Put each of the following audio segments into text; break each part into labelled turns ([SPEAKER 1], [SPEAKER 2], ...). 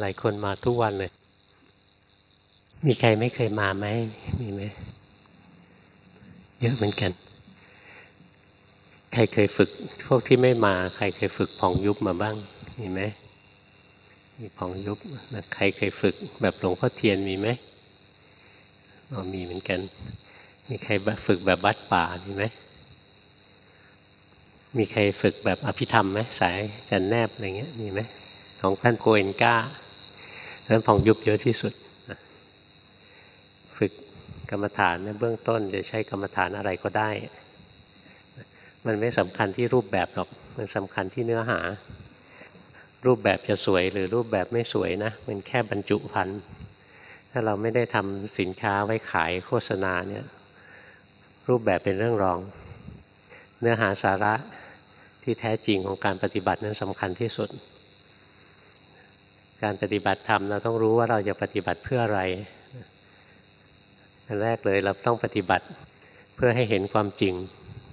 [SPEAKER 1] หลายคนมาทุกวันเลย มีใครไม่เคยมาไหม มีไหม เยอะเหมือนกัน ใครเคยฝึก พวกที่ไม่มา ใครเคยฝึกผ่องยุบมาบ้าง มีไหม มีผ่องยุบ ใครเคยฝึก แบบหลวงพ่อเทียนมีไหมอ๋อมีเหมือนกัน มีใครฝึกแบบบัดป่ามีไหม มีใครฝึกแบบอภิธรรมไหมสายจันแนบอะไรเงี้ย มีไหม ของท่านโกเอนก้านั้นผ่องยุบเยอะที่สุด ฝึกกรรมฐานในเบื้องต้นจะใช้กรรมฐานอะไรก็ได้ มันไม่สำคัญที่รูปแบบหรอก มันสำคัญที่เนื้อหา รูปแบบจะสวยหรือรูปแบบไม่สวยนะ มันแค่บรรจุพันธ์ถ้าเราไม่ได้ทำสินค้าไว้ขายโฆษณาเนี่ยรูปแบบเป็นเรื่องรอง เนื้อหาสาระที่แท้จริงของการปฏิบัตินั้นสำคัญที่สุด การปฏิบัติธรรมเราต้องรู้ว่าเราจะปฏิบัติเพื่ออะไรอันแรกเลยเราต้องปฏิบัติเพื่อให้เห็นความจริง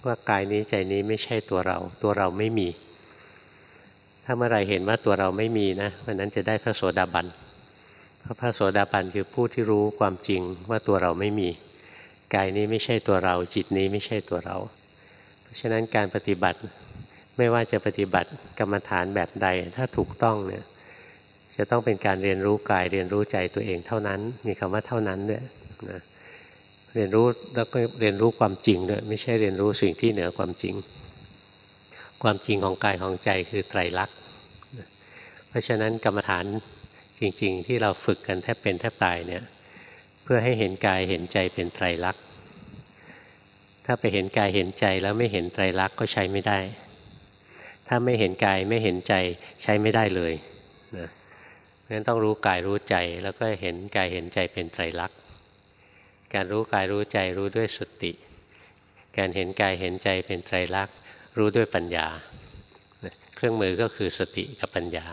[SPEAKER 1] ว่ากายนี้ใจนี้ไม่ใช่ตัวเรา ตัวเราไม่มี ถ้าเมื่อไรเห็นว่าตัวเราไม่มีนะวันนั้นจะได้พระโสดาบันเพราะพระโสดาบันคือผู้ที่รู้ความจริงว่าตัวเราไม่มี กายนี้ไม่ใช่ตัวเรา จิตนี้ไม่ใช่ตัวเรา เพราะฉะนั้นการปฏิบัติไม่ว่าจะปฏิบัติกรรมฐานแบบใดถ้าถูกต้องเนี่ย จะต้องเป็นการเรียนรู้กายเรียนรู้ใจตัวเองเท่านั้น มีคำว่าเท่านั้นด้วยนะเรียนรู้แล้วก็เรียนรู้ความจริงด้วยไม่ใช่เรียนรู้สิ่งที่เหนือความจริง ความจริงของกายของใจคือไตรลักษณ์เพราะฉะนั้นกรรมฐานจริง ๆ ที่เราฝึกกันแทบเป็นแทบตายเนี่ย เพื่อให้เห็นกายเห็นใจเป็นไตรลักษณ์ถ้าไปเห็นกายเห็นใจแล้วไม่เห็นไตรลักษณ์ก็ใช้ไม่ได้ ถ้าไม่เห็นกายไม่เห็นใจใช้ไม่ได้เลยนะ ราะฉะนั้นต้องรู้กายรู้ใจแล้วก็เห็นกายเห็นใจเป็นไตรลักษณ์ การรู้กายรู้ใจรู้ด้วยสติ การเห็นกายเห็นใจเป็นไตรลักษณ์ รู้ด้วยปัญญา เครื่องมือก็คือสติกับปัญญา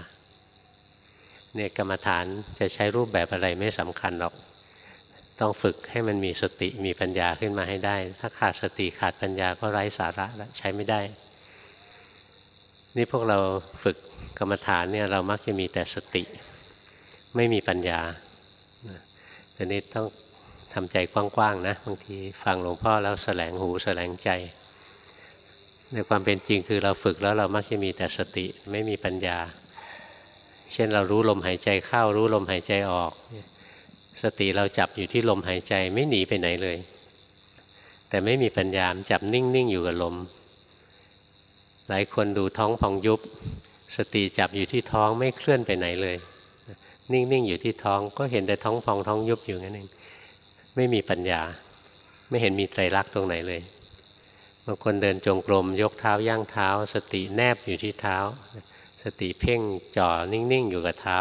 [SPEAKER 1] เนี่ยกรรมฐานจะใช้รูปแบบอะไรไม่สำคัญหรอก ต้องฝึกให้มันมีสติมีปัญญาขึ้นมาให้ได้ ถ้าขาดสติขาดปัญญาก็ไร้สาระแล้วใช้ไม่ได้ นี่พวกเราฝึกกรรมฐานเนี่ยเรามักจะมีแต่สติ ไม่มีปัญญาแต่นี้ต้องทำใจกว้างๆนะบางทีฟังหลวงพ่อแล้วแสลงหูแสลงใจ ในความเป็นจริงคือเราฝึกแล้วเรามักจะมีแต่สติไม่มีปัญญา เช่นเรารู้ลมหายใจเข้ารู้ลมหายใจออก สติเราจับอยู่ที่ลมหายใจไม่หนีไปไหนเลย แต่ไม่มีปัญญาจับนิ่งๆอยู่กับลม หลายคนดูท้องพองยุบ สติจับอยู่ที่ท้องไม่เคลื่อนไปไหนเลย นิ่งๆอยู่ที่ท้อง ก็เห็นแต่ท้องพองท้องยุบอยู่นั่นเองไม่มีปัญญา ไม่เห็นมีไตรลักตรงไหนเลยบางคนเดินจงกรมยกเท้าย่างเท้า สติแนบอยู่ที่เท้า สติเพ่งจ่อนิ่งๆอยู่กับเท้า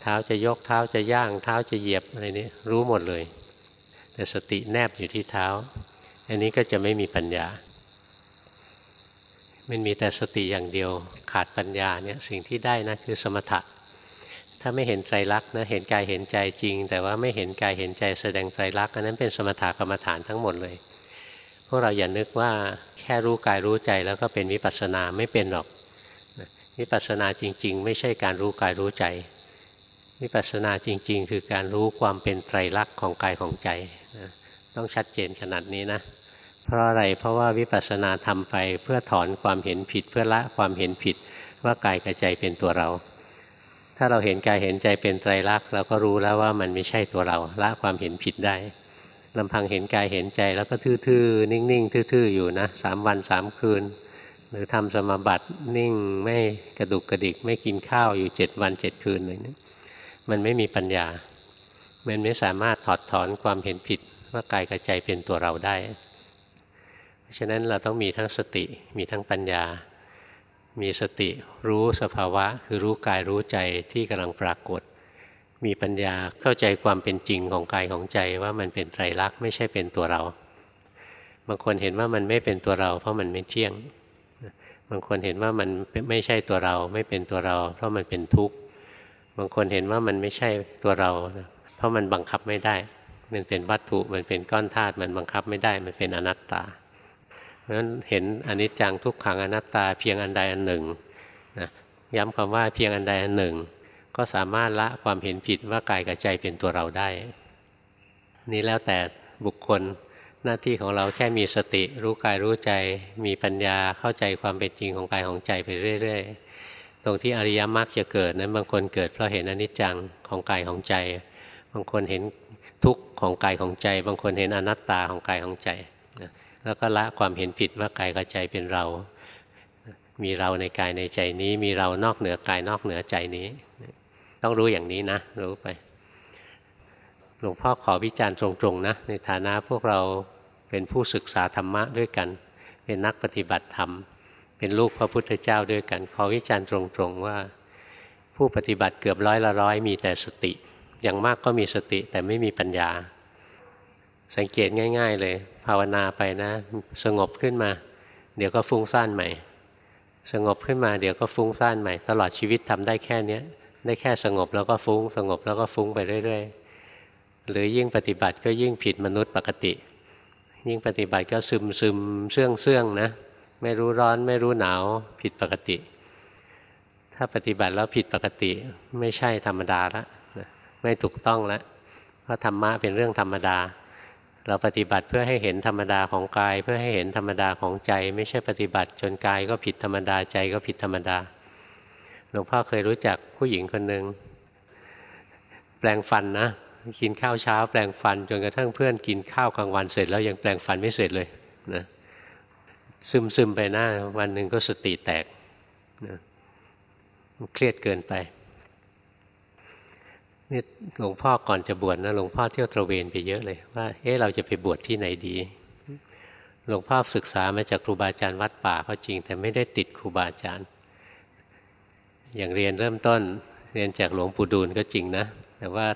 [SPEAKER 1] เท้าจะยกเท้าจะย่างเท้าจะเหยียบอะไรนี้รู้หมดเลย แต่สติแนบอยู่ที่เท้า อันนี้ก็จะไม่มีปัญญามันมีแต่สติอย่างเดียวขาดปัญญาเนี่ยสิ่งที่ได้นะคือสมถะ ถ้าไม่เห็นใจรักนะเห็นกายเห็นใจจริง แต่ว่าไม่เห็นกายเห็นใจแสดงใจรักอันนั้นเป็นสมถะกรรมฐานทั้งหมดเลย พวกเราอย่านึกว่าแค่รู้กายรู้ใจแล้วก็เป็นวิปัสสนาไม่เป็นหรอกวิปัสสนาจริง ๆ ไม่ใช่การรู้กายรู้ใจวิปัสสนาจริง ๆ คือการรู้ความเป็นไตรลักษณ์ของกายของใจต้องชัดเจนขนาดนี้นะเพราะอะไรเพราะว่าวิปัสสนาทำไปเพื่อถอนความเห็นผิดเพื่อละความเห็นผิดว่ากายกับใจเป็นตัวเรา ถ้าเราเห็นกายเห็นใจเป็นไตรลักษณ์เราก็รู้แล้วว่ามันไม่ใช่ตัวเราละความเห็นผิดได้ลำพังเห็นกายเห็นใจแล้วก็ทื่อๆนิ่งๆทื่อๆอยู่นะสามวันสามคืน หรือทำสมบัตินิ่งไม่กระดุกกระดิก ไม่กินข้าวอยู่เจ็ดวันเจ็ดคืนเลยนะมันไม่มีปัญญา มันไม่สามารถถอดถอนความเห็นผิดว่ากายกับใจเป็นตัวเราได้ เพราะฉะนั้นเราต้องมีทั้งสติมีทั้งปัญญา มีสติรู้สภาวะ คือรู้กายรู้ใจที่กำลังปรากฏ มีปัญญาเข้าใจความเป็นจริงของกายของใจว่ามันเป็นไตรลักษณ์ไม่ใช่เป็นตัวเรา บางคนเห็นว่ามันไม่เป็นตัวเรา เพราะมันไม่เที่ยง บางคนเห็นว่ามันไม่ใช่ตัวเรา ไม่เป็นตัวเรา เพราะมันเป็นทุกข์ บางคนเห็นว่ามันไม่ใช่ตัวเรา เพราะมันบังคับไม่ได้ มันเป็นวัตถุมันเป็นก้อนธาตุมันบังคับไม่ได้มันเป็นอนัตตา ราะฉะนั้นเห็นอนิจจังทุกขังอนัตตาเพียงอันใดอันหนึ่งนะย้ำคำว่าเพียงอันใดอันหนึ่ง ก็สามารถละความเห็นผิดว่ากายกับใจเป็นตัวเราได้ นี่แล้วแต่บุคคลหน้าที่ของเราแค่มีสติ รู้กายรู้ใจ มีปัญญาเข้าใจความเป็นจริงของกายของใจไปเรื่อย ๆ ตรงที่อริยมรรคจะเกิดนั้นบางคนเกิดเพราะเห็นอนิจจังของกายของใจ บางคนเห็นทุกข์ของกายของใจ บางคนเห็นอนัตตาของกายของใจ แล้วก็ละความเห็นผิดว่ากายกับใจเป็นเรา มีเราในกายในใจนี้ มีเรานอกเหนือกายนอกเหนือใจนี้ ต้องรู้อย่างนี้นะ รู้ไป หลวงพ่อขอวิจารณ์ตรงๆนะ ในฐานะพวกเราเป็นผู้ศึกษาธรรมะด้วยกัน เป็นนักปฏิบัติธรรม เป็นลูกพระพุทธเจ้าด้วยกัน ขอวิจารณ์ตรงๆว่า ผู้ปฏิบัติเกือบร้อยละร้อยมีแต่สติ อย่างมากก็มีสติแต่ไม่มีปัญญา สังเกตง่าย ๆ เลย ภาวนาไปนะ สงบขึ้นมา เดี๋ยวก็ฟุ้งซ่านใหม่ สงบขึ้นมาเดี๋ยวก็ฟุ้งซ่านใหม่ ตลอดชีวิตทำได้แค่เนี้ยได้แค่สงบแล้วก็ฟุ้ง สงบแล้วก็ฟุ้งไปเรื่อยๆหรือยิ่งปฏิบัติก็ยิ่งผิดมนุษย์ปกติ ยิ่งปฏิบัติก็ซึมซึมเสื่องเสื่องนะ ไม่รู้ร้อนไม่รู้หนาวผิดปกติ ถ้าปฏิบัติแล้วผิดปกติไม่ใช่ธรรมดาละไม่ถูกต้องแล้วเพราะธรรมะเป็นเรื่องธรรมดา เราปฏิบัติเพื่อให้เห็นธรรมดาของกาย เพื่อให้เห็นธรรมดาของใจ ไม่ใช่ปฏิบัติจนกายก็ผิดธรรมดาใจก็ผิดธรรมดาหลวงพ่อเคยรู้จักผู้หญิงคนหนึ่งแปลงฟันนะกินข้าวเช้า แปลงฟันจนกระทั่งเพื่อนกินข้าวกลางวันเสร็จ แล้วยังแปลงฟันไม่เสร็จเลยนะซึมซึมไปหน้า วันหนึ่งก็สติแตกนะเครียดเกินไป นี่หลวงพ่อก่อนจะบวชนะหลวงพ่อเที่ยวตระเวนไปเยอะเลยว่าเอ๊ะเราจะไปบวชที่ไหนดีหลวงพ่อศึกษามาจากครูบาอาจารย์วัดป่าก็จริง แต่ไม่ได้ติดครูบาอาจารย์ อย่างเรียนเริ่มต้นเรียนจากหลวงปู่ดูลก็จริงนะ แต่ว่า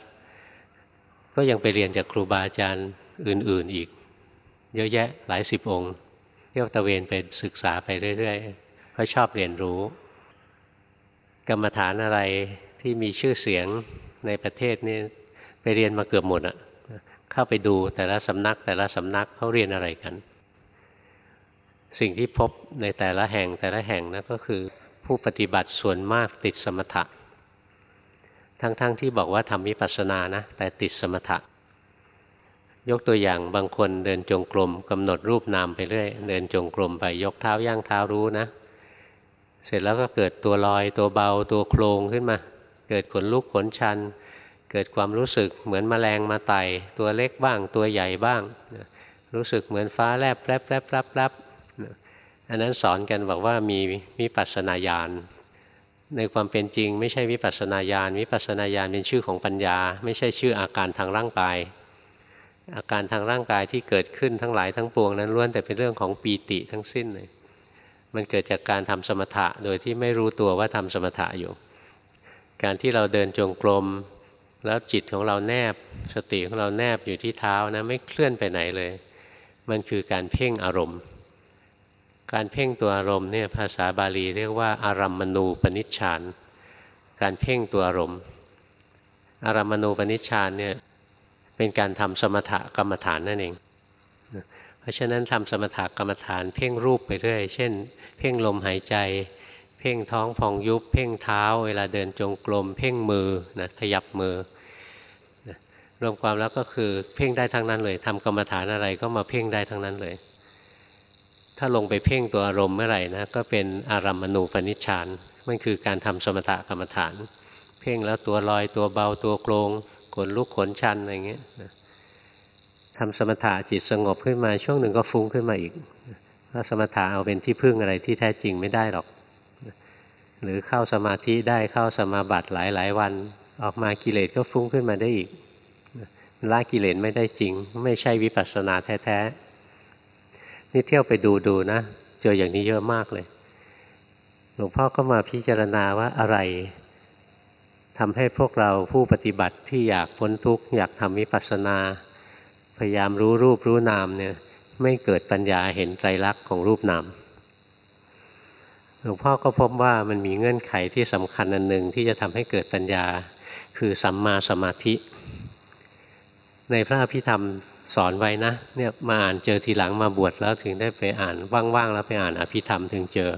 [SPEAKER 1] ก็ยังไปเรียนจากครูบาอาจารย์อื่น ๆอีก เยอะแยะหลายสิบองค์เที่ยวตะเวนไปศึกษาไปเรื่อยๆเพราะชอบเรียนรู้ กรรมฐานอะไรที่มีชื่อเสียง ในประเทศนี่ไปเรียนมาเกือบหมดอะเข้าไปดูแต่ละสำนัก แต่ละสำนักเขาเรียนอะไรกัน สิ่งที่พบในแต่ละแห่งแต่ละแห่งนะก็คือผู้ปฏิบัติส่วนมากติดสมถะ ทั้งๆทที่บอกว่าทำวิปัสสนานะ แต่ติดสมถะ ยกตัวอย่างบางคนเดินจงกรมกำหนดรูปนามไปเรื่อยเดินจงกรมไปยกเท้าย่างเท้ารู้นะ เสร็จแล้วก็เกิดตัวลอยตัวเบาตัวโครงขึ้นมา เกิดขนลุกขนชัน เกิดความรู้สึกเหมือนมแมลงมาไต่ตัวเล็กบ้าง ตัวใหญ่บ้างรู้สึกเหมือนฟ้าแลบแลบแลบแลบแลบอันนั้นสอนกันบอกว่ามีวิปัสสนาญาณในความเป็นจริง ไม่ใช่วิปัสสนาญาณวิปัสสนาญาณเป็นชื่อของปัญญา ไม่ใช่ชื่ออาการทางร่างกาย อาการทางร่างกายที่เกิดขึ้นทั้งหลายทั้งปวงนั้นล้วนแต่เป็นเรื่องของปีติทั้งสิ้นเลยมันเกิดจากการทำสมถะโดยที่ไม่รู้ตัวว่าทำสมถะอยู่ การที่เราเดินจงกรมแล้วจิตของเราแนบ สติของเราแนบอยู่ที่เท้านะไม่เคลื่อนไปไหนเลย มันคือการเพ่งอารมณ์ การเพ่งตัวอารมณ์เนี่ยภาษาบาลีเรียกว่าอารัมมณูปนิชฌานการเพ่งตัวอารมณ์ อารัมมณูปนิชฌานเนี่ยเป็นการทำสมถกรรมฐานนั่นเอง เพราะฉะนั้นทำสมถกรรมฐานเพ่งรูปไปเรื่อย เช่น เพ่งลมหายใจ เพ่งท้องพองยุบ เพ่งเท้า เวลาเดินจงกรมเพ่งมือนะขยับมือนะรวมความแล้วก็คือเพ่งได้ทั้งนั้นเลยทำกรรมฐานอะไรก็มาเพ่งได้ทั้งนั้นเลย ถ้าลงไปเพ่งตัวอารมณ์เมื่อไหร่นะก็เป็นอารัมมณูปนิชฌานมันคือการทำสมถกรรมฐาน เพ่งแล้วตัวลอยตัวเบาตัวโกรงขนลุกขนชันอะไรเงี้ยทำสมถะจิตสงบขึ้นมาช่วงหนึ่งก็ฟุ้งขึ้นมาอีกถ้าสมถะเอาเป็นที่พึ่งอะไรที่แท้จริงไม่ได้หรอก หรือเข้าสมาธิได้เข้าสมาบัติหลายหลายวัน ออกมากิเลสก็ฟุ้งขึ้นมาได้อีกละกิเลสไม่ได้จริง ไม่ใช่วิปัสสนาแท้ๆนี่เที่ยวไปดูดูนะ เจออย่างนี้เยอะมากเลย หลวงพ่อก็มาพิจารณาว่าอะไรทำให้พวกเราผู้ปฏิบัติที่อยากพ้นทุกข์อยากทำวิปัสสนา พยายามรู้รูปรู้นามเนี่ย ไม่เกิดปัญญาเห็นไตรลักษณ์ของรูปนาม หลวงพ่อก็พบว่ามันมีเงื่อนไขที่สำคัญอันหนึ่งที่จะทำให้เกิดปัญญา คือสัมมาสมาธิ ในพระอภิธรรมสอนไว้นะเนี่ยมาอ่านเจอทีหลังมาบวชแล้วถึงได้ไปอ่านว่างๆแล้วไปอ่านอภิธรรมถึงเจอ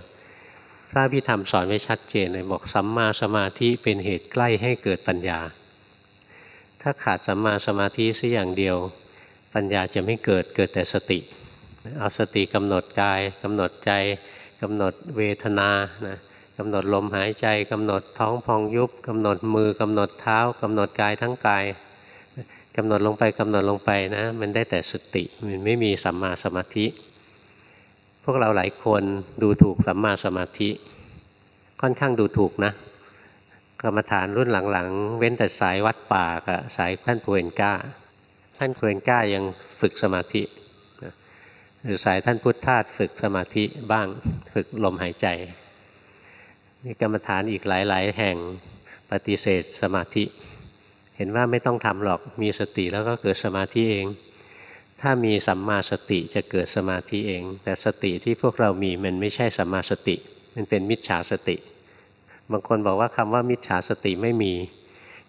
[SPEAKER 1] พระพิธรรมสอนไว้ชัดเจนเลยบอกสัมมาสมาธิเป็นเหตุใกล้ให้เกิดปัญญา ถ้าขาดสัมมาสมาธิสักอย่างเดียว ปัญญาจะไม่เกิดเกิดแต่สติ เอาสติกำหนดกายกำหนดใจ กำหนดเวทนานะกำหนดลมหายใจกำหนดท้องพองยุบกำหนดมือกำหนดเท้ากำหนดกายทั้งกายกำหนดลงไปกำหนดลงไปนะ มันได้แต่สติมันไม่มีสัมมาสมาธิ พวกเราหลายคนดูถูกสัมมาสมาธิ ค่อนข้างดูถูกนะกรรมฐานรุ่นหลังๆ เว้นแต่สายวัดป่ากับสายท่านพูเอนก้าท่านพูเอนก้ายังฝึกสมาธิ หรือสายท่านพุทธทาสฝึกสมาธิบ้างฝึกลมหายใจมีกรรมฐานอีกหลาย ๆ แห่งปฏิเสธสมาธิ เห็นว่าไม่ต้องทำหรอกมีสติแล้วก็เกิดสมาธิเอง ถ้ามีสัมมาสติจะเกิดสมาธิเอง แต่สติที่พวกเรามีมันไม่ใช่สัมมาสติ มันเป็นมิจฉาสติ บางคนบอกว่าคำว่ามิจฉาสติไม่มี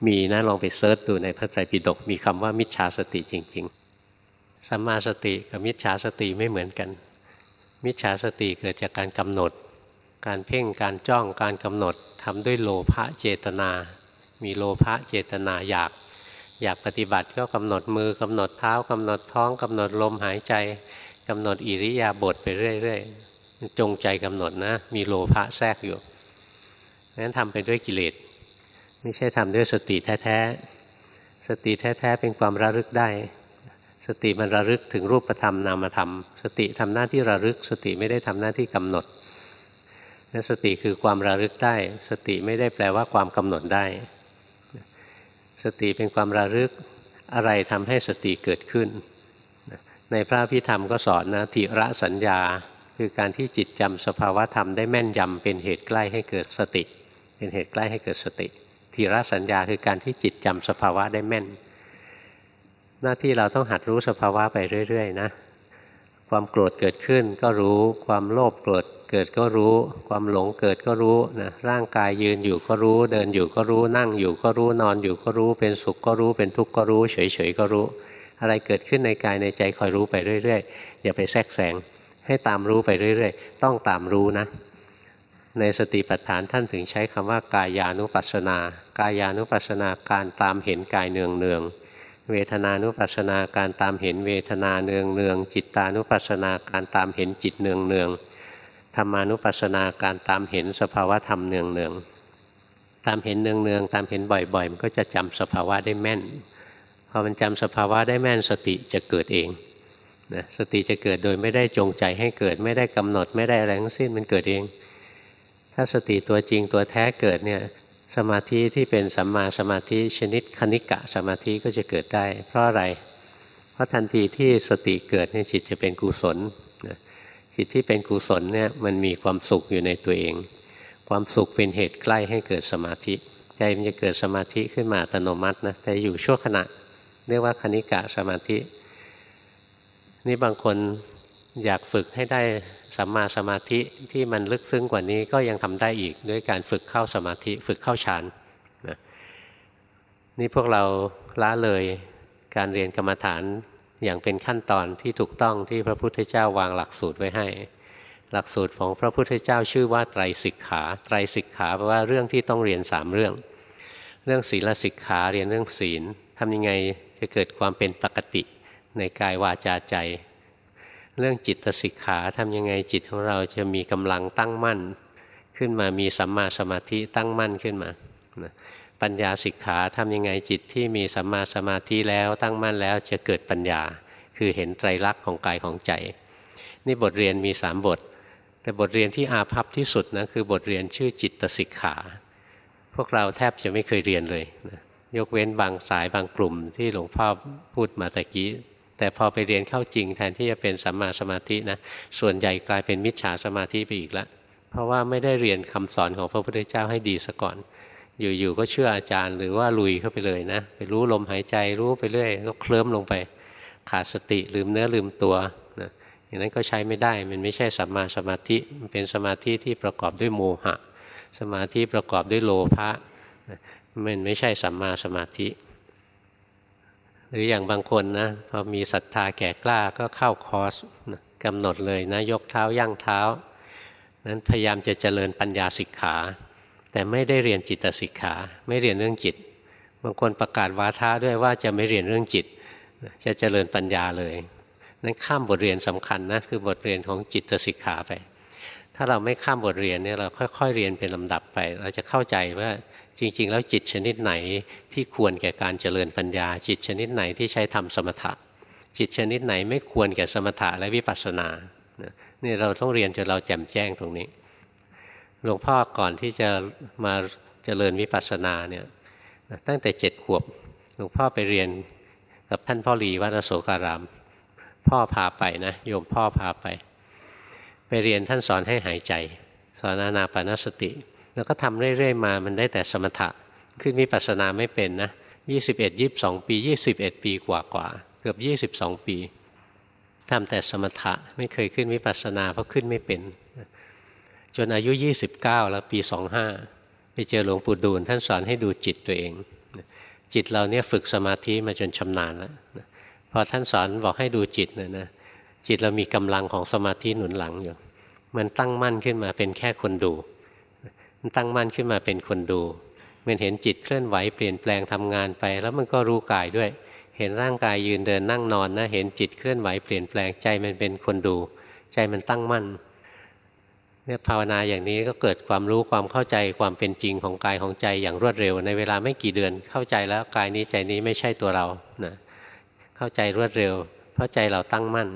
[SPEAKER 1] มีนะลองไปเซิร์ชดูในพระไตรปิฎกมีคำว่ามิจฉาสติจริง ๆ สัมมาสติกับมิจฉาสติไม่เหมือนกัน มิจฉาสติเกิดจากการกำหนด การเพ่งการจ้องการกำหนดทำด้วยโลภะเจตนา มีโลภะเจตนาอยาก อยากปฏิบัติก็กำหนดมือกำหนดเท้ากำหนดท้องกำหนดลมหายใจกำหนดอิริยาบถไปเรื่อยๆจงใจกำหนดนะ มีโลภะแทรกอยู่นั้นทำไปด้วยกิเลสไม่ใช่ทำด้วยสติแท้ๆสติแท้ๆเป็นความระลึกได้ สติมันระลึกถึงรูปธรรมนามธรรม สติทำหน้าที่ระลึก สติไม่ได้ทำหน้าที่กำหนดนั่นสติคือความระลึกได้ สติไม่ได้แปลว่าความกำหนดได้ สติเป็นความระลึกอะไรทำให้สติเกิดขึ้น ในพระพิธรรมก็สอนนะทิระสัญญา คือการที่จิตจำสภาวะธรรมได้แม่นยำเป็นเหตุใกล้ให้เกิดสติ เป็นเหตุใกล้ให้เกิดสติทีระสัญญาคือการที่จิตจำสภาวะได้แม่น หน้าที่เราต้องหัดรู้สภาวะไปเรื่อยๆนะ ความโกรธเกิดขึ้นก็รู้ ความโลภโกรธเกิดก็รู้ ความหลงเกิดก็รู้นะร่างกายยืนอยู่ก็รู้ เดินอยู่ก็รู้ นั่งอยู่ก็รู้นอนอยู่ก็รู้ เป็นสุขก็รู้ เป็นทุกข์ก็รู้ เฉยๆก็รู้ อะไรเกิดขึ้นในกายในใจคอยรู้ไปเรื่อยๆอย่าไปแทรกแซงให้ตามรู้ไปเรื่อยๆ ต้องตามรู้นะ ในสติปัฏฐานท่านถึงใช้คำว่ากายานุปัสสนา กายานุปัสสนาการตามเห็นกายเนืองเนือง เวทนานุปัสสนาการตามเห็นเวทนาเนืองเนืองจิตตานุปัสสนาการตามเห็นจิตเนืองเนืองธรรมานุปัสสนาการตามเห็นสภาวะธรรมเนืองเนืองตามเห็นเนืองเนืองตามเห็นบ่อยๆ มันก็จะจำสภาวะได้แม่นพอมันจำสภาวะได้แม่นสติจะเกิดเองนะสติจะเกิดโดยไม่ได้จงใจให้เกิดไม่ได้กำหนดไม่ได้อะไรทั้งสิ้นมันเกิดเอง ถ้าสติตัวจริงตัวแท้เกิดเนี่ย สมาธิที่เป็นสัมมาสมาธิชนิดคณิกะสมาธิก็จะเกิดได้ เพราะอะไร เพราะทันทีที่สติเกิดเนี่ยจิตจะเป็นกุศลจิตที่เป็นกุศลเนี่ยมันมีความสุขอยู่ในตัวเอง ความสุขเป็นเหตุใกล้ให้เกิดสมาธิ ใจมันจะเกิดสมาธิขึ้นมาอัตโนมัตินะแต่อยู่ชั่วขณะ เรียกว่าคณิกะสมาธิ นี่บางคน อยากฝึกให้ได้สัมมาสมาธิที่มันลึกซึ้งกว่านี้ก็ยังทำได้อีกด้วยการฝึกเข้าสมาธิฝึกเข้าฌานนะนี่พวกเราละเลยการเรียนกรรมฐานอย่างเป็นขั้นตอนที่ถูกต้องที่พระพุทธเจ้าวางหลักสูตรไว้ให้ หลักสูตรของพระพุทธเจ้าชื่อว่าไตรสิกขาไตรสิกขาแปลว่าเรื่องที่ต้องเรียนสามเรื่อง เรื่องศีลสิกขาเรียนเรื่องศีลทำยังไงจะเกิดความเป็นปกติในกายวาจาใจ เรื่องจิตสิกขาทำยังไงจิตของเราจะมีกำลังตั้งมั่น ขึ้นมามีสัมมาสมาธิตั้งมั่นขึ้นมาปัญญาสิกขาทำยังไงจิตที่มีสัมมาสมาธิแล้วตั้งมั่นแล้วจะเกิดปัญญา คือเห็นไตรลักษณ์ของกายของใจ นี่บทเรียนมีสามบท แต่บทเรียนที่อาภัพที่สุดนะคือบทเรียนชื่อจิตสิกขา พวกเราแทบจะไม่เคยเรียนเลยนะยกเว้นบางสายบางกลุ่มที่หลวงพ่อพูดมาตะกี้ แต่พอไปเรียนเข้าจริงแทนที่จะเป็นสัมมาสมาธินะส่วนใหญ่กลายเป็นมิจฉาสมาธิไปอีกแล้วเพราะว่าไม่ได้เรียนคำสอนของพระพุทธเจ้าให้ดีซะก่อน อยู่ๆก็เชื่ออาจารย์ หรือว่าลุยเข้าไปเลยนะไปรู้ลมหายใจรู้ไปเรื่อยก็เคลิ้มลงไป ขาดสติลืมเนื้อลืมตัวนะอย่างนั้นก็ใช้ไม่ได้มันไม่ใช่สัมมาสมาธิมันเป็นสมาธิที่ประกอบด้วยโมหะ สมาธิประกอบด้วยโลภะมันไม่ใช่สัมมาสมาธิ หรืออย่างบางคนนะพอมีศรัทธาแก่กล้าก็เข้าคอร์สกำหนดเลยนะยกเท้าย่างเท้า นั้นพยายามจะเจริญปัญญาสิกขา แต่ไม่ได้เรียนจิตสิกขา ไม่เรียนเรื่องจิต บางคนประกาศวาทะด้วยว่าจะไม่เรียนเรื่องจิต จะเจริญปัญญาเลย นั้นข้ามบทเรียนสำคัญนะคือบทเรียนของจิตสิกขาไป ถ้าเราไม่ข้ามบทเรียนเนี่ยเราค่อย ๆ เรียนเป็นลำดับไป เราจะเข้าใจว่า จริง ๆ แล้วจิตชนิดไหนที่ควรแก่การเจริญปัญญา จิตชนิดไหนที่ใช้ทำสมถะ จิตชนิดไหนไม่ควรแก่สมถะและวิปัสสนานี่เราต้องเรียนจนเราแจ่มแจ้งตรงนี้หลวงพ่อก่อนที่จะมาเจริญวิปัสสนาเนี่ยตั้งแต่เจ็ดขวบหลวงพ่อไปเรียนกับท่านพ่อหลีวัดโสการาม พ่อพาไปนะโยมพ่อพาไป ไปเรียนท่านสอนให้หายใจ สอนอานาปานสติ แล้วก็ทำเรื่อย ๆ มา มันได้แต่สมถะ ขึ้นวิปัสสนาไม่เป็นนะยี่สิบเอ็ดยีิบสองปียี่สิบเอ็ดปีกว่ากว่าเกือบยี่สิบสองปีทำแต่สมถะไม่เคยขึ้นวิปัสสนาเพราะขึ้นไม่เป็น จนอายุยี่สิบเก้าแล้วปีสองห้าไปเจอหลวงปู่ดูลท่านสอนให้ดูจิตตัวเอง จิตเราเนี่ยฝึกสมาธิมาจนชำนาญแล้วพอท่านสอนบอกให้ดูจิตเนี่ยนะจิตเรามีกำลังของสมาธิหนุนหลังอยู่ มันตั้งมั่นขึ้นมาเป็นแค่คนดู ตั้งมั่นขึ้นมาเป็นคนดูมันเห็นจิตเคลื่อนไหวเปลี่ยนแปลงทำงานไป แล้วมันก็รู้กายด้วย เห็นร่างกายยืนเดินนั่งนอนนะเห็นจิตเคลื่อนไหวเปลี่ยนแปลงใจมันเป็นคนดู ใจมันตั้งมั่นเนี่ยภาวนาอย่างนี้ก็เกิดความรู้ความเข้าใจความเป็นจริงของกายของใจอย่างรวดเร็ว ในเวลาไม่กี่เดือนเข้าใจแล้วกายนี้ใจนี้ไม่ใช่ตัวเรานะเข้าใจรวดเร็ว เพราะใจเราตั้งมั่น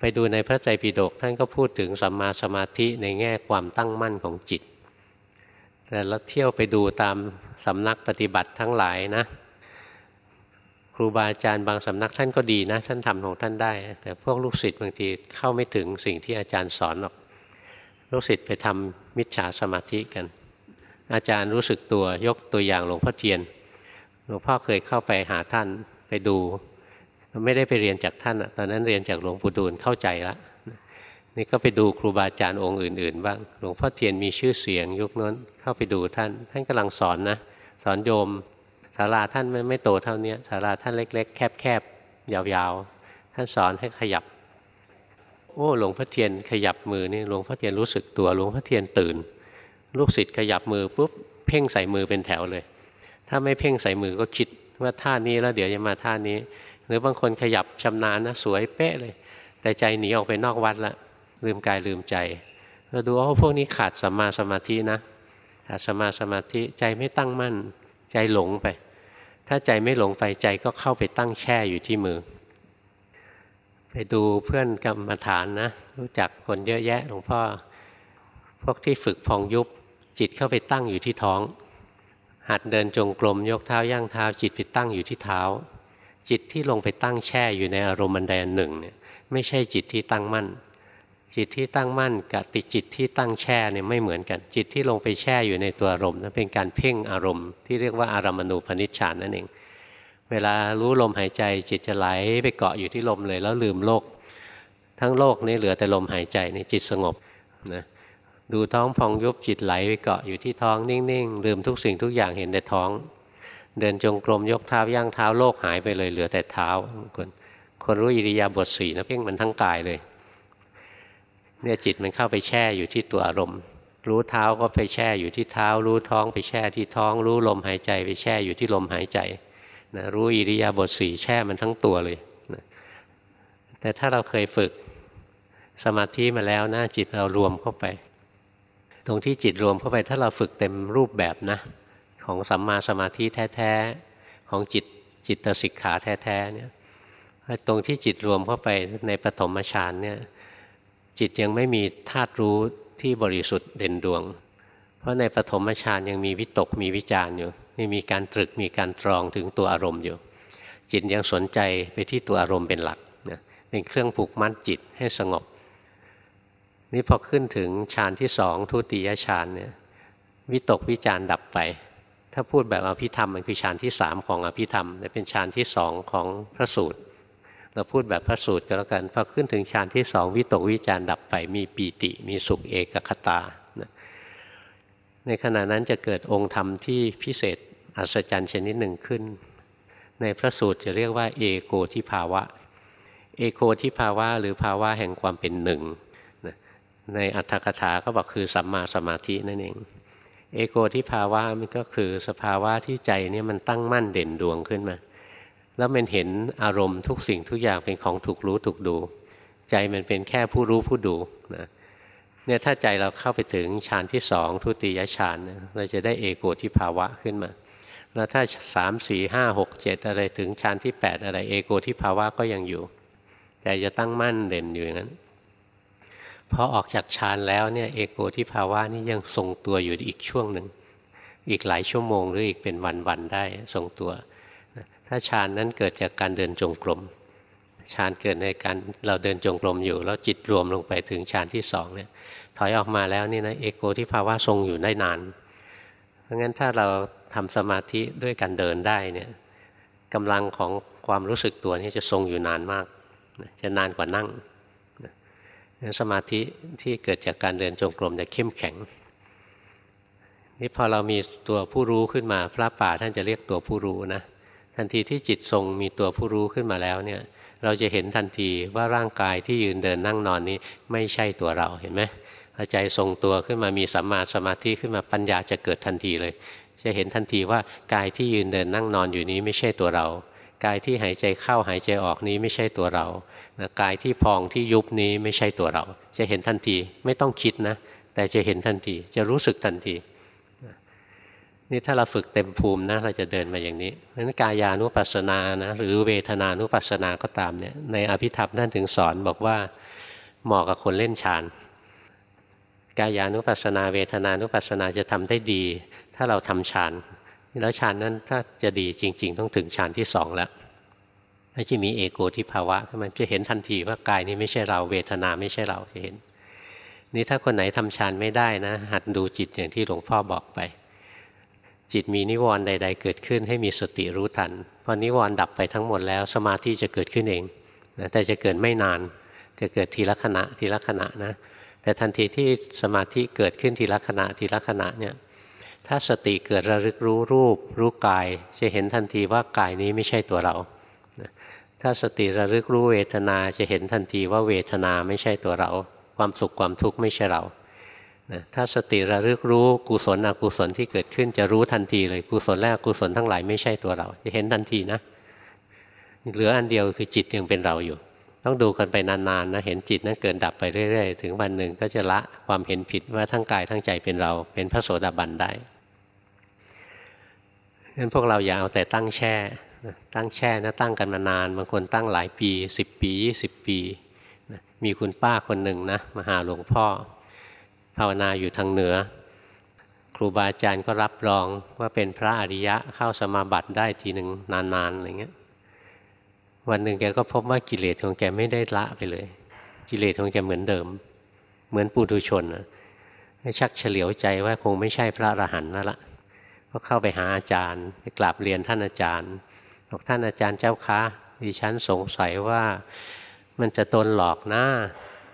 [SPEAKER 1] ไปดูในพระไตรปิฎกท่านก็พูดถึงสัมมาสมาธิในแง่ความตั้งมั่นของจิต แต่เราเที่ยวไปดูตามสำนักปฏิบัติทั้งหลายนะ ครูบาอาจารย์บางสำนักท่านก็ดีนะ ท่านทำของท่านได้ แต่พวกลูกศิษย์บางทีเข้าไม่ถึงสิ่งที่อาจารย์สอนหรอกลูกศิษย์ไปทำมิจฉาสมาธิกัน อาจารย์รู้สึกตัวยกตัวอย่างหลวงพ่อเทียนหลวงพ่อเคยเข้าไปหาท่านไปดู ไม่ได้ไปเรียนจากท่านตอนนั้นเรียนจากหลวงปู่ดูลเข้าใจแล้ว นี่ก็ไปดูครูบาอาจารย์องค์อื่น ๆ บ้าง หลวงพ่อเทียนมีชื่อเสียงยุคนั้นเข้าไปดูท่าน ท่านกำลังสอนนะ สอนโยมศาลาท่านไม่ไม่โตเท่านี้ศาลาท่านเล็ก ๆ แคบๆยาวๆ ท่านสอนให้ขยับ โอ้หลวงพ่อเทียนขยับมือนี่หลวงพ่อเทียนรู้สึกตัวหลวงพ่อเทียนตื่น ลูกศิษย์ขยับมือปุ๊บเพ่งใส่มือเป็นแถวเลย ถ้าไม่เพ่งใส่มือก็คิดว่าท่านี้แล้วเดี๋ยวจะมาท่านี้ หรือบางคนขยับชำนาญนะสวยเป๊ะเลย แต่ใจหนีออกไปนอกวัดละ ลืมกายลืมใจเราดูว่าพวกนี้ขาดสัมมาสมาธินะขาดสัมมาสมาธิใจไม่ตั้งมั่น ใจหลงไป ถ้าใจไม่หลงไปใจก็เข้าไปตั้งแช่อยู่ที่มือ ไปดูเพื่อนกรรมฐานนะ รู้จักคนเยอะแยะหลวงพ่อ พวกที่ฝึกพองยุบจิตเข้าไปตั้งอยู่ที่ท้อง หัดเดินจงกรมยกเท้าย่างเท้า จิตไปตั้งอยู่ที่เท้า จิตที่ลงไปตั้งแช่อยู่ในอารมณ์บันไดหนึ่งเนี่ยไม่ใช่จิตที่ตั้งมั่น จิตที่ตั้งมั่นกับติจิตที่ตั้งแช่เนี่ยไม่เหมือนกัน จิตที่ลงไปแช่อยู่ในตัวอารมณ์นั้นเป็นการเพ่งอารมณ์ที่เรียกว่าอารมณูปนิชฌานนั่นเอง เวลารู้ลมหายใจจิตจะไหลไปเกาะอยู่ที่ลมเลยแล้วลืมโลก ทั้งโลกนี้เหลือแต่ลมหายใจนี่จิตสงบนะดูท้องพองยุบจิตไหลไปเกาะอยู่ที่ท้องนิ่งๆลืมทุกสิ่งทุกอย่างเห็นแต่ท้อง เดินจงกรมยกเท้าย่างเท้าโลกหายไปเลยเหลือแต่เท้าคนคนรู้อิริยาบถสี่นะเพ่งมันทั้งกายเลย เนี่ยจิตมันเข้าไปแช่อยู่ที่ตัวอารมณ์ รู้เท้าก็ไปแช่อยู่ที่เท้า รู้ท้องไปแช่ที่ท้อง รู้ลมหายใจไปแช่อยู่ที่ลมหายใจนะรู้อิริยาบถสี่แช่มันทั้งตัวเลยนะแต่ถ้าเราเคยฝึกสมาธิมาแล้วนะจิตเรารวมเข้าไป ตรงที่จิตรวมเข้าไปถ้าเราฝึกเต็มรูปแบบนะ ของสัมมาสมาธิแท้ๆของจิตจิตสิกขาแท้ๆเนี่ยตรงที่จิตรวมเข้าไปในปฐมฌานเนี่ย จิตยังไม่มีธาตุรู้ที่บริสุทธิ์เด่นดวง เพราะในปฐมฌานยังมีวิตกมีวิจารอยู่ยังมีการตรึกมีการตรองถึงตัวอารมณ์อยู่ จิตยังสนใจไปที่ตัวอารมณ์เป็นหลักนะเป็นเครื่องผูกมัดจิตให้สงบ นี่พอขึ้นถึงฌานที่สองทุติยฌานเนี่ยวิตกวิจารดับไป ถ้าพูดแบบอภิธรรมมันคือฌานที่สามของอภิธรรมเป็นฌานที่สองของพระสูตร เราพูดแบบพระสูตรก็แล้วกันพอขึ้นถึงฌานที่สองวิตกวิจารดับไปมีปีติ มีสุขเอกคตาในขณะนั้นจะเกิดองค์ธรรมที่พิเศษอัศจรรย์ชนิดหนึ่งขึ้น ในพระสูตรจะเรียกว่าเอโกทิภาวะ เอโกทิภาวะ หรือภาวะแห่งความเป็นหนึ่งในอัตถกถาก็บอกคือสัมมาสมาธินั่นเอง เอโกที่ภาวะมันก็คือสภาวะที่ใจเนี่ยมันตั้งมั่นเด่นดวงขึ้นมา แล้วมันเห็นอารมณ์ทุกสิ่งทุกอย่างเป็นของถูกรู้ถูกดู ใจมันเป็นแค่ผู้รู้ผู้ดูนะเนี่ยถ้าใจเราเข้าไปถึงฌานที่สองทุติยฌานเราจะได้เอโกที่ภาวะขึ้นมา แล้วถ้าสามสี่ห้าหกเจ็ดอะไรถึงฌานที่แปดอะไรเอโกที่ภาวะก็ยังอยู่ ใจจะตั้งมั่นเด่นอยู่อย่างนั้นพอออกจากฌานแล้วเนี่ยเอโกที่ภาวะนี่ยังทรงตัวอยู่อีกช่วงหนึ่งอีกหลายชั่วโมงหรืออีกเป็นวันๆได้ทรงตัว ถ้าฌานนั้นเกิดจากการเดินจงกรมฌานเกิดในการเราเดินจงกรมอยู่ แล้วจิตรวมลงไปถึงฌานที่สองเนี่ยถอยออกมาแล้วนี่นะเอโกที่ภาวะทรงอยู่ได้นาน เพราะงั้นถ้าเราทำสมาธิด้วยการเดินได้เนี่ยกำลังของความรู้สึกตัวนี้จะทรงอยู่นานมาก จะนานกว่านั่งสมาธิที่เกิดจากการเดินจงกรมจะเข้มแข็งนี่พอเรามีตัวผู้รู้ขึ้นมาพระป่าท่านจะเรียกตัวผู้รู้นะ ทันทีที่จิตทรงมีตัวผู้รู้ขึ้นมาแล้วเนี่ย เราจะเห็นทันทีว่าร่างกายที่ยืนเดินนั่งนอนนี้ไม่ใช่ตัวเราเห็นไหมพอใจทรงตัวขึ้นมามีสัมมาสมาธิขึ้นมาปัญญาจะเกิดทันทีเลย จะเห็นทันทีว่ากายที่ยืนเดินนั่งนอนอยู่นี้ไม่ใช่ตัวเรา กายที่หายใจเข้าหายใจออกนี้ไม่ใช่ตัวเรานะกายที่พองที่ยุบนี้ไม่ใช่ตัวเรา จะเห็นทันทีไม่ต้องคิดนะ แต่จะเห็นทันทีจะรู้สึกทันที นี่ถ้าเราฝึกเต็มภูมินะเราจะเดินมาอย่างนี้เพราะนั้นกายานุปัสสนานะหรือเวทนานุปัสสนาก็ตามเนี่ยในอภิธรรมท่านถึงสอนบอกว่าเหมาะกับคนเล่นฌานกายานุปัสสนา เวทนานุปัสสนาจะทำได้ดี ถ้าเราทำฌานแล้วฌานนั้นถ้าจะดีจริง ๆ ต้องถึงฌานที่สองแล้วแล้วจะมีเอโกที่ภาวะมันจะเห็นทันทีว่ากายนี้ไม่ใช่เราเวทนาไม่ใช่เราจะเห็น นี่ถ้าคนไหนทำฌานไม่ได้นะ หัดดูจิตอย่างที่หลวงพ่อบอกไป จิตมีนิวรณ์ใด ๆ เกิดขึ้นให้มีสติรู้ทันพอนิวรณ์ดับไปทั้งหมดแล้วสมาธิจะเกิดขึ้นเองนะแต่จะเกิดไม่นาน จะเกิดทีละขณะทีละขณะนะแต่ทันทีที่สมาธิเกิดขึ้นทีละขณะทีละขณะเนี่ยถ้าสติเกิดระลึกรู้รูป รู้กาย จะเห็นทันทีว่ากายนี้ไม่ใช่ตัวเรา ถ้าสติระลึกรู้เวทนาจะเห็นทันทีว่าเวทนาไม่ใช่ตัวเรา ความสุขความทุกข์ไม่ใช่เรา ถ้าสติระลึกรู้กุศลอกุศลที่เกิดขึ้นจะรู้ทันทีเลยกุศลและอกุศลทั้งหลายไม่ใช่ตัวเรา จะเห็นทันทีนะเหลืออันเดียวคือจิตยังเป็นเราอยู่ ต้องดูกันไปนานๆนะเห็นจิตนั้นเกินดับไปเรื่อยๆ ถึงวันหนึ่งก็จะละความเห็นผิดว่าทั้งกายทั้งใจเป็นเรา เป็นพระโสดาบันได้งั้นพวกเราอย่าเอาแต่ตั้งแช่ตั้งแช่นะตั้งกันมานานบางคนตั้งหลายปีสิบปียี่สิบปี มีคุณป้าคนหนึ่งนะมาหาหลวงพ่อ ภาวนาอยู่ทางเหนือ ครูบาอาจารย์ก็รับรองว่าเป็นพระอริยะเข้าสมาบัติได้ทีหนึ่งนานๆอะไรเงี้ยวันหนึ่งแกก็พบว่ากิเลสของแกไม่ได้ละไปเลย กิเลสของแกเหมือนเดิม เหมือนปุถุชนนะชักเฉลียวใจว่าคงไม่ใช่พระอรหันต์นั่นละก็เข้าไปหาอาจารย์ ไปกราบเรียนท่านอาจารย์บอกท่านอาจารย์เจ้าคะดิฉันสงสัยว่ามันจะตนหลอกหน้า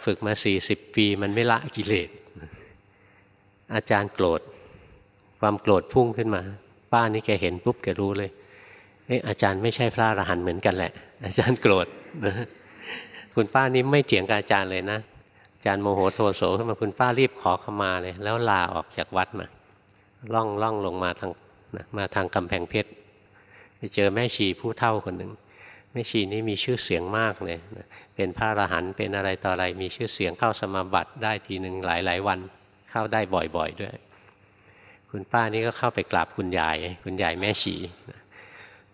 [SPEAKER 1] ฝึกมาสี่สิบปีมันไม่ละกิเลส อาจารย์โกรธ ความโกรธพุ่งขึ้นมา ป้านี่แกเห็นปุ๊บแกรู้เลยอาจารย์ไม่ใช่พระอรหันต์เหมือนกันแหละ อาจารย์โกรธนะคุณป้านี่ไม่เถียงกับอาจารย์เลยนะอาจารย์โมโหโทโสขึ้นมาคุณป้ารีบขอขมาเลย แล้วลาออกจากวัดมาล่องล่องลงมาทางนะมาทางกำแพงเพชรไปเจอแม่ชีผู้เท่าคนหนึ่งแม่ชีนี่มีชื่อเสียงมากเลยนะเป็นพระอรหันต์เป็นอะไรต่ออะไรมีชื่อเสียงเข้าสมาบัติได้ทีหนึ่งหลายหลายวัน เข้าได้บ่อยๆด้วย คุณป้านี่ก็เข้าไปกราบคุณยาย คุณยายแม่ชี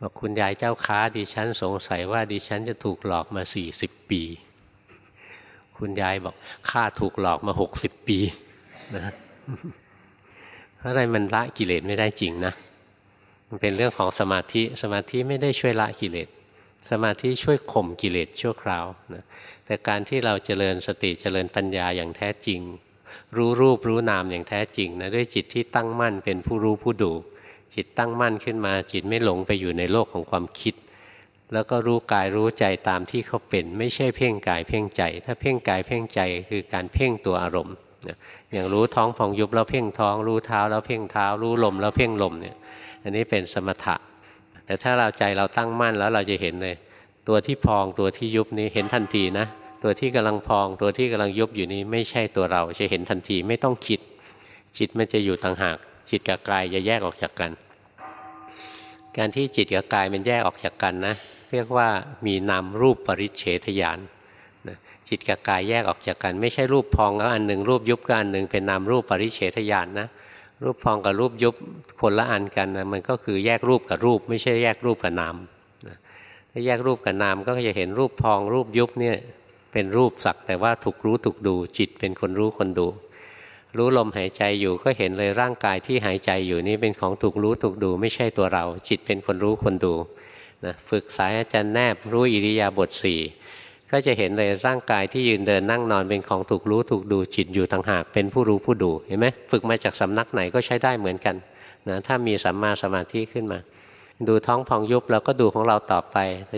[SPEAKER 1] บอกคุณยายเจ้าค้าดิฉันสงสัยว่าดิฉันจะถูกหลอกมาสี่สิบปี คุณยายบอกข้าถูกหลอกมาหกสิบปีนะเพราะอะไรมันละกิเลสไม่ได้จริงนะ มันเป็นเรื่องของสมาธิ สมาธิไม่ได้ช่วยละกิเลส สมาธิช่วยข่มกิเลสชั่วคราวนะแต่การที่เราเจริญสติเจริญปัญญาอย่างแท้จริง รู้รูปรู้นามอย่างแท้จริงนะด้วยจิตที่ตั้งมั่นเป็นผู้รู้ผู้ดู จิตตั้งมั่นขึ้นมา จิตไม่หลงไปอยู่ในโลกของความคิด แล้วก็รู้กายรู้ใจตามที่เขาเป็น ไม่ใช่เพ่งกายเพ่งใจ ถ้าเพ่งกายเพ่งใจคือการเพ่งตัวอารมณ์อย่างรู้ท้องพองยุบแล้วเพ่งท้อง รู้เท้าแล้วเพ่งเท้า รู้ลมแล้วเพ่งลมเนี่ย อันนี้เป็นสมถะ แต่ถ้าเราใจเราตั้งมั่นแล้วเราจะเห็นเลย ตัวที่พองตัวที่ยุบนี้เห็นทันทีนะ ตัวที่กำลังพอง ตัวที่กำลังยุบอยู่นี้ไม่ใช่ตัวเราจะเห็นทันทีไม่ต้องคิด จิตมันจะอยู่ต่างหาก จิตกับกายจะแยกออกจากกัน การที่จิตกับกายมันแยกออกจากกันนะ เรียกว่ามีนามรูปปริเฉทญาณจิตกับกายแยกออกจากกัน ไม่ใช่รูปพองแล้วอันหนึ่งรูปยุบก็อันหนึ่งเป็นนามรูปปริเฉทญาณนะรูปพองกับรูปยุบคนละอันกันนะมันก็คือแยกรูปกับรูป ไม่ใช่แยกรูปกับนามถ้าแยกรูปกับนามก็จะเห็นรูปพองรูปยุบเนี่ย เป็นรูปสักแต่ว่าถูกรู้ถูกดู จิตเป็นคนรู้คนดู รู้ลมหายใจอยู่ก็เห็นเลยร่างกายที่หายใจอยู่นี้เป็นของถูกรู้ถูกดู ไม่ใช่ตัวเรา จิตเป็นคนรู้คนดูนะฝึกสายอาจารย์แนบรู้อิริยาบถสี่ก็จะเห็นเลยร่างกายที่ยืนเดินนั่งนอนเป็นของถูกรู้ถูกดูจิตอยู่ต่างหากเป็นผู้รู้ผู้ดูเห็นไหมฝึกมาจากสำนักไหนก็ใช้ได้เหมือนกันนะถ้ามีสัมมาสมาธิขึ้นมา ดูท้องพองยุบเราก็ดูของเราต่อไป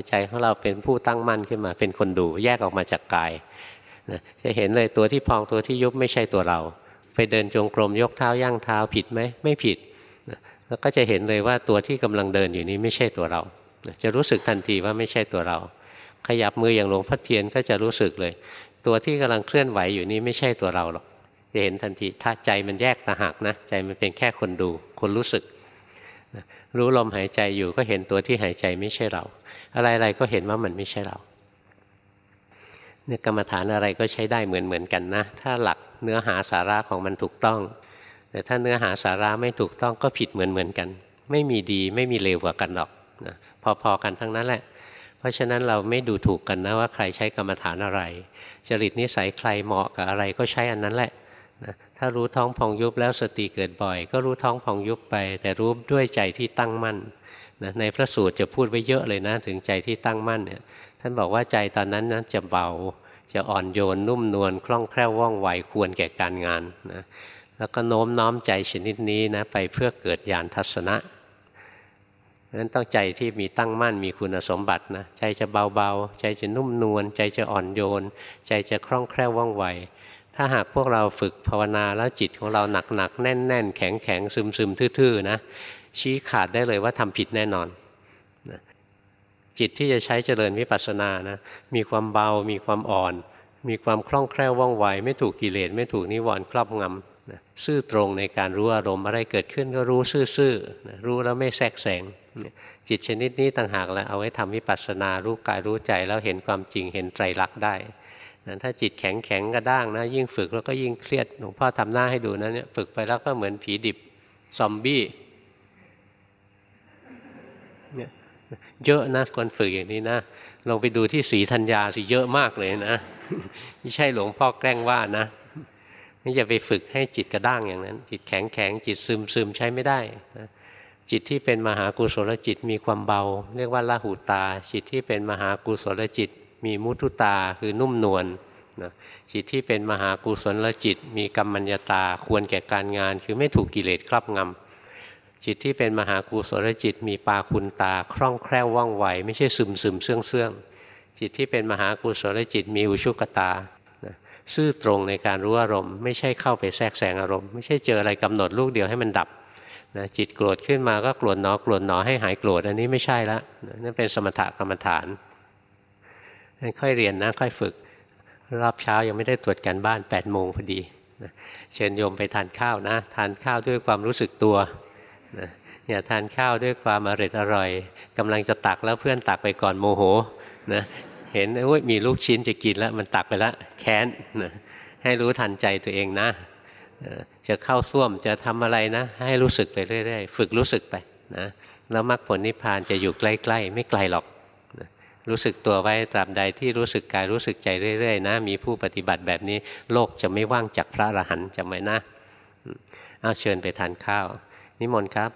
[SPEAKER 1] ใจของเราเป็นผู้ตั้งมั่นขึ้นมา เป็นคนดูแยกออกมาจากกายนะจะเห็นเลยตัวที่พองตัวที่ยุบไม่ใช่ตัวเรา ไปเดินจงกรมยกเท้าย่างเท้าผิดไหมไม่ผิดนะแล้วก็จะเห็นเลยว่าตัวที่กำลังเดินอยู่นี้ไม่ใช่ตัวเราจะรู้สึกทันทีว่าไม่ใช่ตัวเรา ขยับมืออย่างหลวงพ่อเทียนก็จะรู้สึกเลย ตัวที่กำลังเคลื่อนไหวอยู่นี้ไม่ใช่ตัวเราหรอกจะเห็นทันทีถ้าใจมันแยกต่างหากนะใจมันเป็นแค่คนดู คนรู้สึก รู้ลมหายใจอยู่ก็เห็นตัวที่หายใจไม่ใช่เรา อะไรๆก็เห็นว่ามันไม่ใช่เราเนี่ยกรรมฐานอะไรก็ใช้ได้เหมือนเหมือนกันนะ ถ้าหลักเนื้อหาสาระของมันถูกต้อง แต่ถ้าเนื้อหาสาระไม่ถูกต้องก็ผิดเหมือนเหมือนกัน ไม่มีดีไม่มีเลวกว่ากันหรอกนะพอๆกันทั้งนั้นแหละ เพราะฉะนั้นเราไม่ดูถูกกันนะว่าใครใช้กรรมฐานอะไร จริตนิสัยใครเหมาะกับอะไรก็ใช้อันนั้นแหละนะ ถ้ารู้ท้องพองยุบแล้วสติเกิดบ่อย ก็รู้ท้องพองยุบไป แต่รู้ด้วยใจที่ตั้งมั่นนะในพระสูตรจะพูดไว้เยอะเลยนะ ถึงใจที่ตั้งมั่นเนี่ยท่านบอกว่าใจตอนนั้นนะจะเบาจะอ่อนโยนนุ่มนวลคล่องแคล่วว่องไวควรแก่การงานนะแล้วก็โน้มน้อมใจชนิดนี้นะไปเพื่อเกิดญาณทัศนะเพราะฉะนั้นต้องใจที่มีตั้งมั่นมีคุณสมบัตินะใจจะเบาๆ ใจจะนุ่มนวลใจจะอ่อนโยน ใจจะคล่องแคล่วว่องไว ถ้าหากพวกเราฝึกภาวนาแล้วจิตของเราหนักๆแน่นๆแข็งๆซึมๆทื่อๆนะชี้ขาดได้เลยว่าทำผิดแน่นอนนะจิตที่จะใช้เจริญวิปัสสนานะมีความเบา มีความอ่อน มีความคล่องแคล่วว่องไว ไม่ถูกกิเลสไม่ถูกนิวรณ์ครอบงำซื่อตรงในการรู้อารมณ์อะไรเกิดขึ้นก็รู้ซื่อๆรู้แล้วไม่แทรกแซงจิตชนิดนี้ต่างหากแล้วเอาไว้ทำวิปัสสนารู้กายรู้ใจแล้วเห็นความจริงเห็นไตรลักษณ์ได้ นะถ้าจิตแข็งแข็งกระด้างนะยิ่งฝึกแล้วก็ยิ่งเครียดหลวงพ่อทำหน้าให้ดูนะเนี่ยฝึกไปแล้วก็เหมือนผีดิบซอมบี้เนี่ยเยอะนะคนฝึกอย่างนี้นะลองไปดูที่สีธัญญาสิเยอะมากเลยนะไม่ใช่หลวงพ่อแกล้งว่านะนี่อย่าไปฝึกให้จิตกระด้างอย่างนั้น จิตแข็งแข็งจิตซึมซึมใช้ไม่ได้นะจิตที่เป็นมหากุศลจิตมีความเบา เรียกว่าละหูตา จิตที่เป็นมหากุศลจิต มีมุทุตาคือนุ่มนวลนะจิตที่เป็นมหากุศลจิต มีกรรมัญญาตาควรแก่การงาน คือไม่ถูกกิเลสครอบงำจิตที่เป็นมหากุศลจิต มีปาคุณตาคล่องแคล่วว่องไว ไม่ใช่ซึมซึมเสื่องเสื่องจิตที่เป็นมหากุศลจิต มีอุชุกตาซื่อตรงในการรู้อารมณ์ไม่ใช่เข้าไปแทรกแซงอารมณ์ไม่ใช่เจออะไรกำหนดลูกเดียวให้มันดับนะจิตโกรธขึ้นมาก็โกรธหนอโกรธหนอให้หายโกรธอันนี้ไม่ใช่ละนั่นเป็นสมถกรรมฐาน ค่อยเรียนนะค่อยฝึก รอบเช้ายังไม่ได้ตรวจการบ้าน8ปดโมงพอดีนะเชิญโยมไปทานข้าวนะ ทานข้าวด้วยความรู้สึกตัวนะอย่าทานข้าวด้วยความอร่อยอร่อยกำลังจะตักแล้วเพื่อนตักไปก่อนโมโหนะเห็นว่ามีลูกชิ้นจะกินแล้วมันตักไปแล้วแค้นนะให้รู้ทันใจตัวเองนะ จะเข้าส้วมจะทำอะไรนะ ให้รู้สึกไปเรื่อยๆ ฝึกรู้สึกไปนะแล้วมรรคผลนิพพานจะอยู่ใกล้ ๆ ไม่ไกลหรอก รู้สึกตัวไว้ตราบใดที่รู้สึกกายรู้สึกใจเรื่อยๆนะ มีผู้ปฏิบัติแบบนี้ โลกจะไม่ว่างจากพระอรหันต์จำไว้นะเอาเชิญไปทานข้าว นิมนต์ครับ